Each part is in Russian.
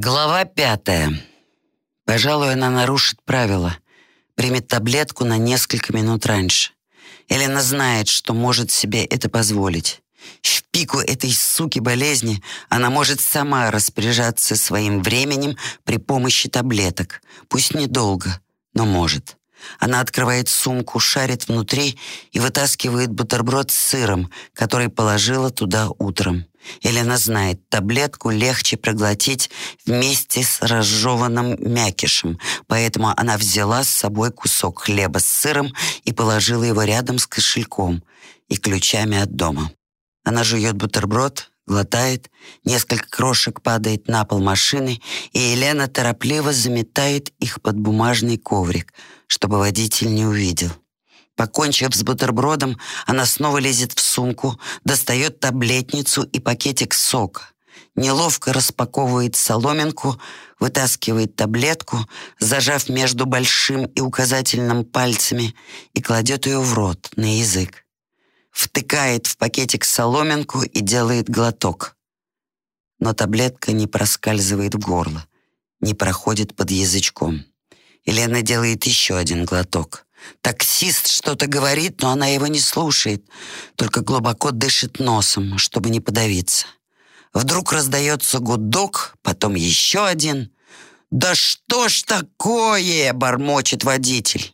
Глава пятая. Пожалуй, она нарушит правила. Примет таблетку на несколько минут раньше. Елена знает, что может себе это позволить. В пику этой суки болезни она может сама распоряжаться своим временем при помощи таблеток. Пусть недолго, но может. Она открывает сумку, шарит внутри и вытаскивает бутерброд с сыром, который положила туда утром. Елена знает, таблетку легче проглотить вместе с разжеванным мякишем, поэтому она взяла с собой кусок хлеба с сыром и положила его рядом с кошельком и ключами от дома. Она жует бутерброд, глотает, несколько крошек падает на пол машины, и Елена торопливо заметает их под бумажный коврик, чтобы водитель не увидел. Покончив с бутербродом, она снова лезет в сумку, достает таблетницу и пакетик сока. Неловко распаковывает соломинку, вытаскивает таблетку, зажав между большим и указательным пальцами, и кладет ее в рот, на язык. Втыкает в пакетик соломинку и делает глоток. Но таблетка не проскальзывает в горло, не проходит под язычком. Елена делает еще один глоток. Таксист что-то говорит, но она его не слушает, только глубоко дышит носом, чтобы не подавиться. Вдруг раздается гудок, потом еще один. «Да что ж такое?» — бормочет водитель.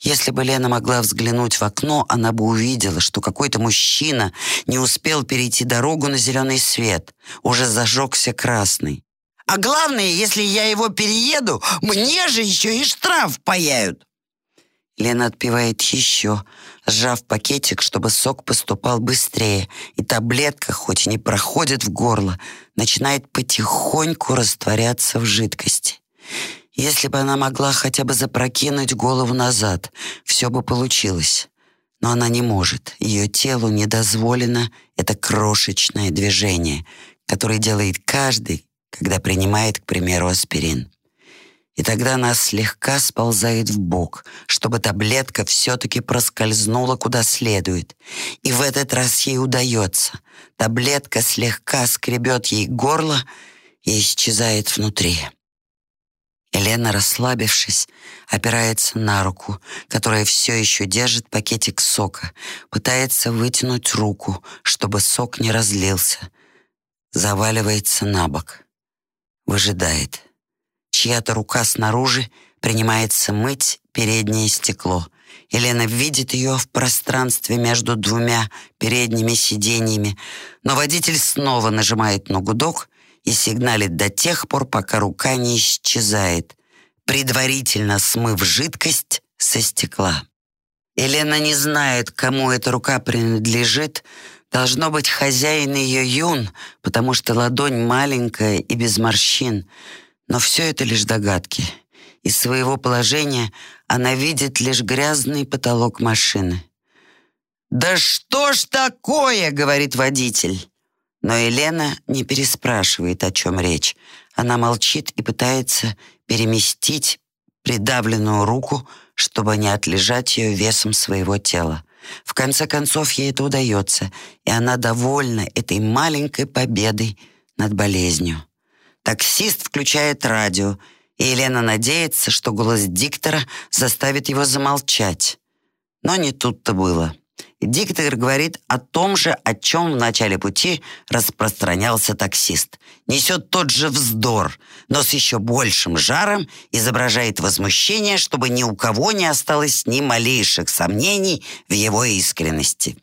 Если бы Лена могла взглянуть в окно, она бы увидела, что какой-то мужчина не успел перейти дорогу на зеленый свет. Уже зажегся красный. «А главное, если я его перееду, мне же еще и штраф паяют!» Лена отпивает еще, сжав пакетик, чтобы сок поступал быстрее, и таблетка, хоть и не проходит в горло, начинает потихоньку растворяться в жидкости. Если бы она могла хотя бы запрокинуть голову назад, все бы получилось. Но она не может. Ее телу не дозволено это крошечное движение, которое делает каждый, когда принимает, к примеру, аспирин. И тогда она слегка сползает в бок, чтобы таблетка все-таки проскользнула куда следует. И в этот раз ей удается. Таблетка слегка скребет ей горло и исчезает внутри. Елена, расслабившись, опирается на руку, которая все еще держит пакетик сока, пытается вытянуть руку, чтобы сок не разлился, заваливается на бок, выжидает. Чья-то рука снаружи принимается мыть переднее стекло. Елена видит ее в пространстве между двумя передними сиденьями, но водитель снова нажимает на гудок и сигналит до тех пор, пока рука не исчезает, предварительно смыв жидкость со стекла. Елена не знает, кому эта рука принадлежит, Должно быть, хозяин ее юн, потому что ладонь маленькая и без морщин. Но все это лишь догадки. Из своего положения она видит лишь грязный потолок машины. «Да что ж такое?» — говорит водитель. Но Елена не переспрашивает, о чем речь. Она молчит и пытается переместить придавленную руку, чтобы не отлежать ее весом своего тела. В конце концов, ей это удается, и она довольна этой маленькой победой над болезнью. Таксист включает радио, и Елена надеется, что голос диктора заставит его замолчать. Но не тут-то было. Диктор говорит о том же, о чем в начале пути распространялся таксист. Несет тот же вздор, но с еще большим жаром изображает возмущение, чтобы ни у кого не осталось ни малейших сомнений в его искренности.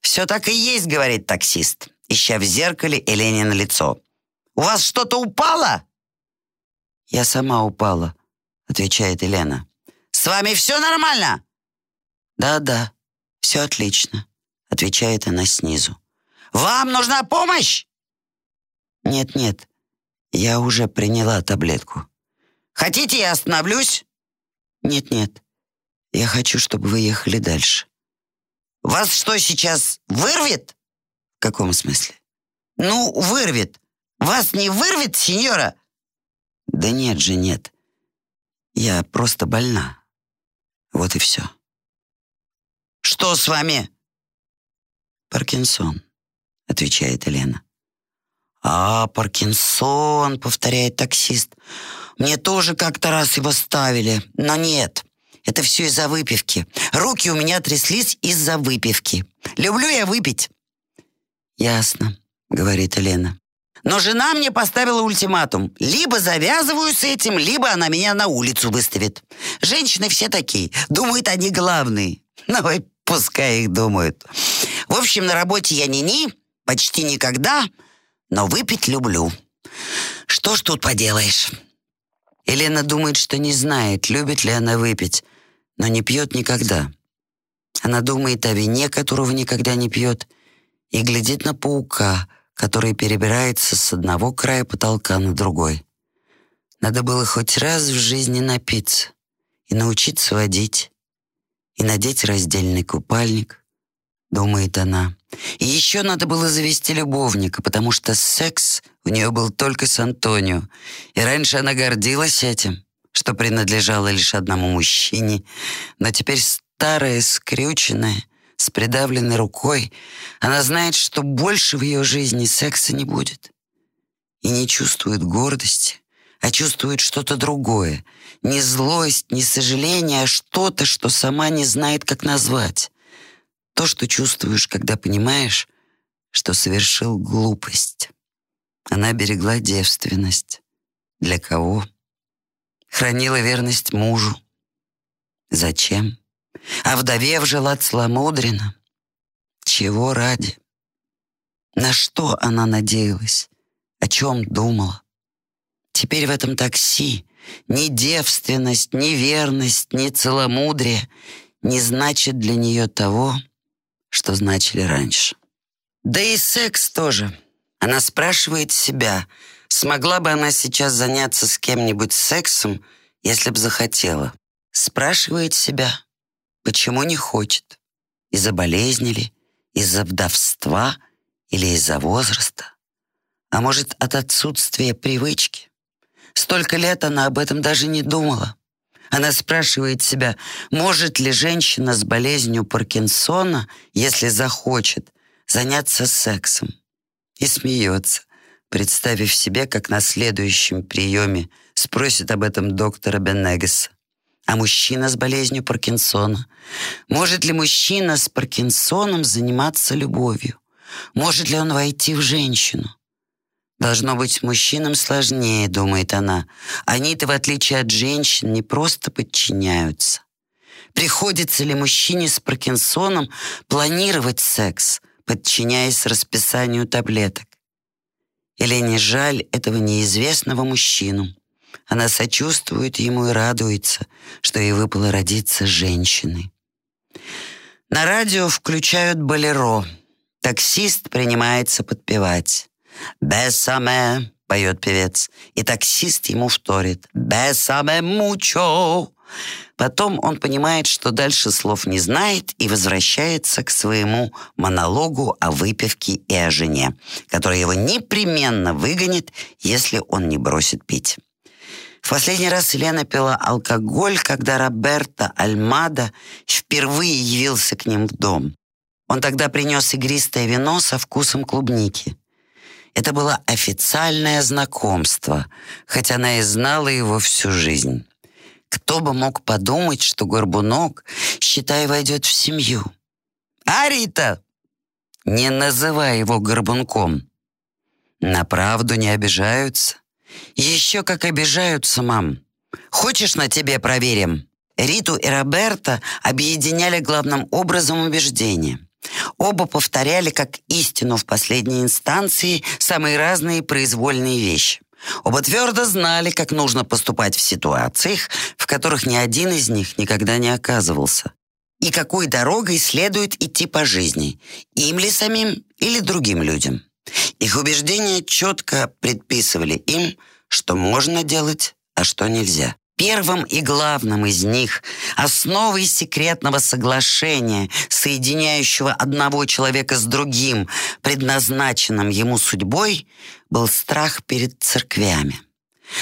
«Все так и есть», — говорит таксист, ища в зеркале Елене на лицо. У вас что-то упало?» «Я сама упала», — отвечает Елена. «С вами все нормально?» «Да-да, все отлично», — отвечает она снизу. «Вам нужна помощь?» «Нет-нет, я уже приняла таблетку». «Хотите, я остановлюсь?» «Нет-нет, я хочу, чтобы вы ехали дальше». «Вас что, сейчас вырвет?» «В каком смысле?» «Ну, вырвет. Вас не вырвет, сеньора?» «Да нет же, нет. Я просто больна. Вот и все». «Что с вами?» «Паркинсон», — отвечает Елена. «А, Паркинсон», — повторяет таксист. «Мне тоже как-то раз его ставили, но нет, это все из-за выпивки. Руки у меня тряслись из-за выпивки. Люблю я выпить». «Ясно», — говорит Елена. Но жена мне поставила ультиматум. Либо завязываю с этим, либо она меня на улицу выставит. Женщины все такие. Думают, они главные. Ну и пускай их думают. В общем, на работе я ни-ни, почти никогда, но выпить люблю. Что ж тут поделаешь? Елена думает, что не знает, любит ли она выпить, но не пьет никогда. Она думает о вине, которого никогда не пьет, и глядит на паука, который перебирается с одного края потолка на другой. Надо было хоть раз в жизни напиться и научиться водить, и надеть раздельный купальник, думает она. И еще надо было завести любовника, потому что секс у нее был только с Антонио, и раньше она гордилась этим, что принадлежало лишь одному мужчине, но теперь старая, скрюченная, с придавленной рукой, она знает, что больше в ее жизни секса не будет. И не чувствует гордости, а чувствует что-то другое. Не злость, не сожаление, а что-то, что сама не знает, как назвать. То, что чувствуешь, когда понимаешь, что совершил глупость. Она берегла девственность. Для кого? Хранила верность мужу. Зачем? а вдовев жила целомудренно. Чего ради? На что она надеялась? О чем думала? Теперь в этом такси ни девственность, ни верность, ни целомудрие не значит для нее того, что значили раньше. Да и секс тоже. Она спрашивает себя, смогла бы она сейчас заняться с кем-нибудь сексом, если б захотела. Спрашивает себя, Почему не хочет? Из-за болезни ли? Из-за вдовства или из-за возраста? А может, от отсутствия привычки? Столько лет она об этом даже не думала. Она спрашивает себя, может ли женщина с болезнью Паркинсона, если захочет, заняться сексом. И смеется, представив себе, как на следующем приеме спросит об этом доктора Беннегеса. А мужчина с болезнью Паркинсона? Может ли мужчина с Паркинсоном заниматься любовью? Может ли он войти в женщину? Должно быть, мужчинам сложнее, думает она. Они-то, в отличие от женщин, не просто подчиняются. Приходится ли мужчине с Паркинсоном планировать секс, подчиняясь расписанию таблеток? Или не жаль этого неизвестного мужчину? Она сочувствует ему и радуется, что ей выпало родиться женщиной. На радио включают болеро. Таксист принимается подпевать. «Бесаме», — поет певец, и таксист ему вторит. «Бесаме мучо». Потом он понимает, что дальше слов не знает и возвращается к своему монологу о выпивке и о жене, которая его непременно выгонит, если он не бросит пить. В последний раз Елена пила алкоголь, когда Роберто Альмада впервые явился к ним в дом. Он тогда принес игристое вино со вкусом клубники. Это было официальное знакомство, хотя она и знала его всю жизнь. Кто бы мог подумать, что Горбунок, считай, войдет в семью. «А, Рита!» «Не называй его Горбунком!» «На правду не обижаются?» Еще как обижаются, мам. Хочешь, на тебе проверим? Риту и Роберта объединяли главным образом убеждения. Оба повторяли как истину в последней инстанции самые разные произвольные вещи. Оба твердо знали, как нужно поступать в ситуациях, в которых ни один из них никогда не оказывался. И какой дорогой следует идти по жизни, им ли самим или другим людям. Их убеждения четко предписывали им, что можно делать, а что нельзя. Первым и главным из них, основой секретного соглашения, соединяющего одного человека с другим, предназначенным ему судьбой, был страх перед церквями.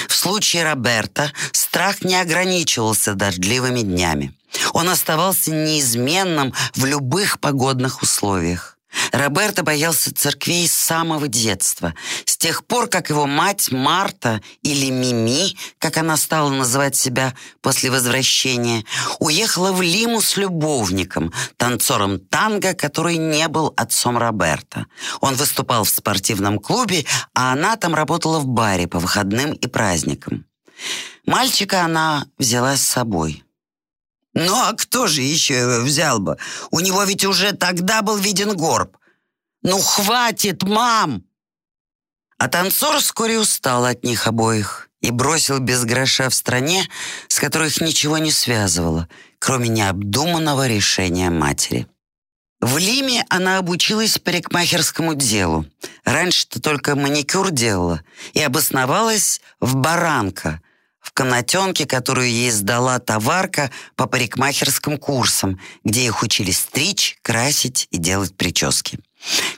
В случае Роберта страх не ограничивался дождливыми днями. Он оставался неизменным в любых погодных условиях. Роберто боялся церквей с самого детства, с тех пор, как его мать Марта или Мими, как она стала называть себя после возвращения, уехала в Лиму с любовником, танцором танго, который не был отцом Роберта. Он выступал в спортивном клубе, а она там работала в баре по выходным и праздникам. Мальчика она взяла с собой. Ну а кто же еще взял бы? У него ведь уже тогда был виден горб. Ну хватит, мам! А танцор вскоре устал от них обоих и бросил без гроша в стране, с которой их ничего не связывало, кроме необдуманного решения матери. В Лиме она обучилась парикмахерскому делу. Раньше-то только маникюр делала и обосновалась в Баранко – в комнатенке, которую ей сдала товарка по парикмахерским курсам, где их учили стричь, красить и делать прически.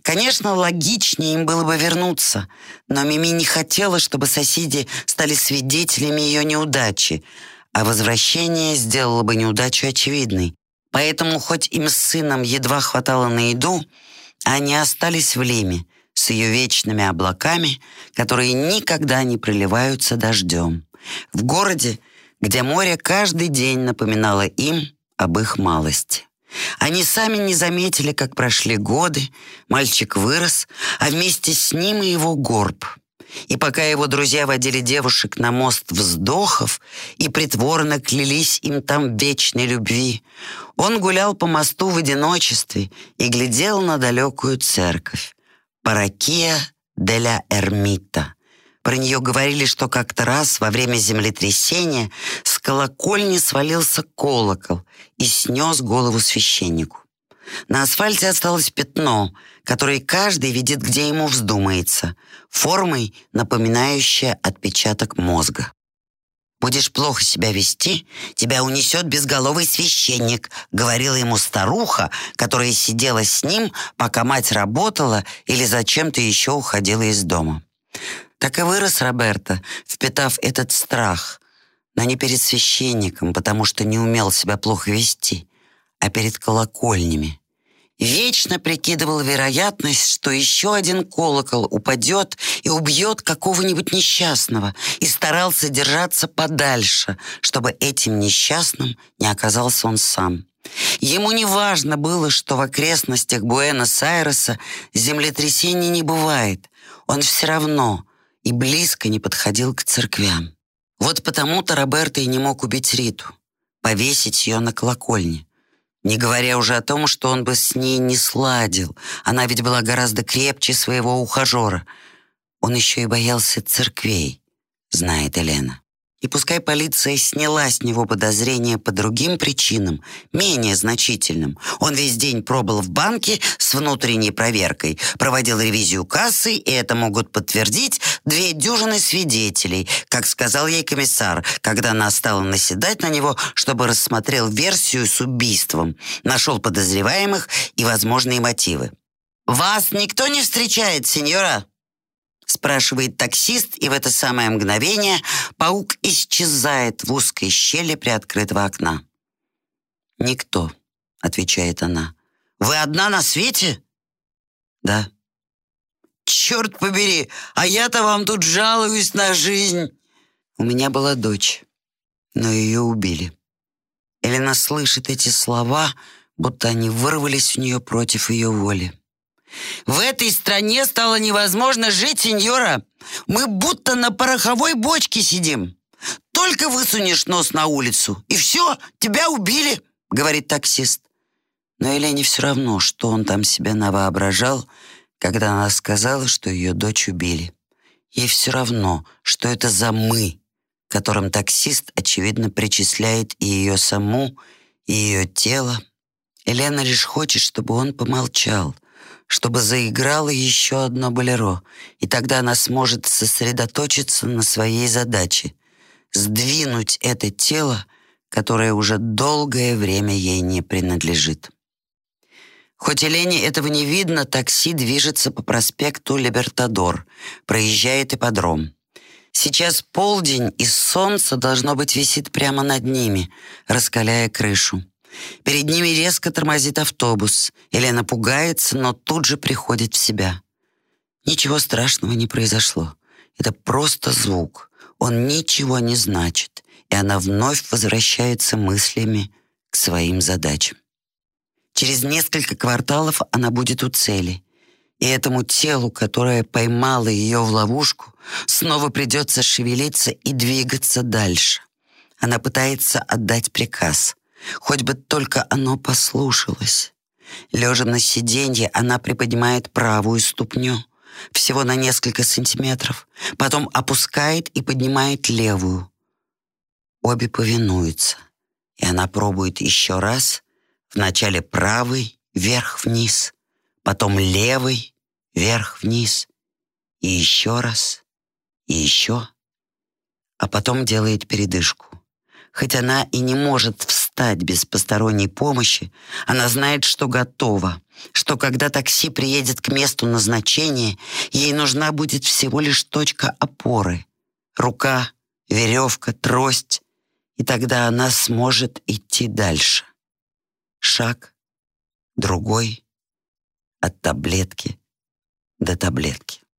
Конечно, логичнее им было бы вернуться, но Мими не хотела, чтобы соседи стали свидетелями ее неудачи, а возвращение сделало бы неудачу очевидной. Поэтому, хоть им с сыном едва хватало на еду, они остались в Лиме с ее вечными облаками, которые никогда не проливаются дождем. В городе, где море каждый день напоминало им об их малости. Они сами не заметили, как прошли годы, мальчик вырос, а вместе с ним и его горб. И пока его друзья водили девушек на мост вздохов и притворно клялись им там вечной любви, он гулял по мосту в одиночестве и глядел на далекую церковь. Паракия де ля Эрмита, про нее говорили, что как-то раз во время землетрясения с колокольни свалился колокол и снес голову священнику. На асфальте осталось пятно, которое каждый видит, где ему вздумается, формой, напоминающая отпечаток мозга. «Будешь плохо себя вести, тебя унесет безголовый священник», говорила ему старуха, которая сидела с ним, пока мать работала или зачем-то еще уходила из дома. Так и вырос Роберто, впитав этот страх, но не перед священником, потому что не умел себя плохо вести, а перед колокольнями. Вечно прикидывал вероятность, что еще один колокол упадет и убьет какого-нибудь несчастного, и старался держаться подальше, чтобы этим несчастным не оказался он сам. Ему не важно было, что в окрестностях Буэнос-Айреса землетрясений не бывает. Он все равно и близко не подходил к церквям. Вот потому-то Роберто и не мог убить Риту, повесить ее на колокольне. Не говоря уже о том, что он бы с ней не сладил. Она ведь была гораздо крепче своего ухажера. Он еще и боялся церквей, знает Елена. И пускай полиция сняла с него подозрения по другим причинам, менее значительным. Он весь день пробыл в банке с внутренней проверкой, проводил ревизию кассы, и это могут подтвердить две дюжины свидетелей, как сказал ей комиссар, когда она стала наседать на него, чтобы рассмотрел версию с убийством, нашел подозреваемых и возможные мотивы. «Вас никто не встречает, сеньора?» спрашивает таксист, и в это самое мгновение паук исчезает в узкой щели приоткрытого окна. «Никто», — отвечает она. «Вы одна на свете?» «Да». «Черт побери, а я-то вам тут жалуюсь на жизнь!» У меня была дочь, но ее убили. Элена слышит эти слова, будто они вырвались у нее против ее воли. В этой стране стало невозможно жить, сеньора. Мы будто на пороховой бочке сидим. Только высунешь нос на улицу, и все, тебя убили, говорит таксист. Но Елене все равно, что он там себя навоображал, когда она сказала, что ее дочь убили. Ей все равно, что это за «мы», которым таксист, очевидно, причисляет и ее саму, и ее тело. Елена лишь хочет, чтобы он помолчал, чтобы заиграло еще одно болеро, и тогда она сможет сосредоточиться на своей задаче — сдвинуть это тело, которое уже долгое время ей не принадлежит. Хоть Елене этого не видно, такси движется по проспекту Либертадор, проезжает ипподром. Сейчас полдень, и солнце, должно быть, висит прямо над ними, раскаляя крышу. Перед ними резко тормозит автобус. Елена пугается, но тут же приходит в себя. Ничего страшного не произошло. Это просто звук. Он ничего не значит. И она вновь возвращается мыслями к своим задачам. Через несколько кварталов она будет у цели. И этому телу, которое поймало ее в ловушку, снова придется шевелиться и двигаться дальше. Она пытается отдать приказ, хоть бы только оно послушалось. Лежа на сиденье, она приподнимает правую ступню, всего на несколько сантиметров, потом опускает и поднимает левую. Обе повинуются, и она пробует еще раз, вначале правый, вверх-вниз, потом левый, вверх-вниз, и еще раз, и еще, а потом делает передышку. Хоть она и не может встать без посторонней помощи, она знает, что готова, что когда такси приедет к месту назначения, ей нужна будет всего лишь точка опоры. Рука, веревка, трость, и тогда она сможет идти дальше. Шаг, другой, от таблетки до таблетки.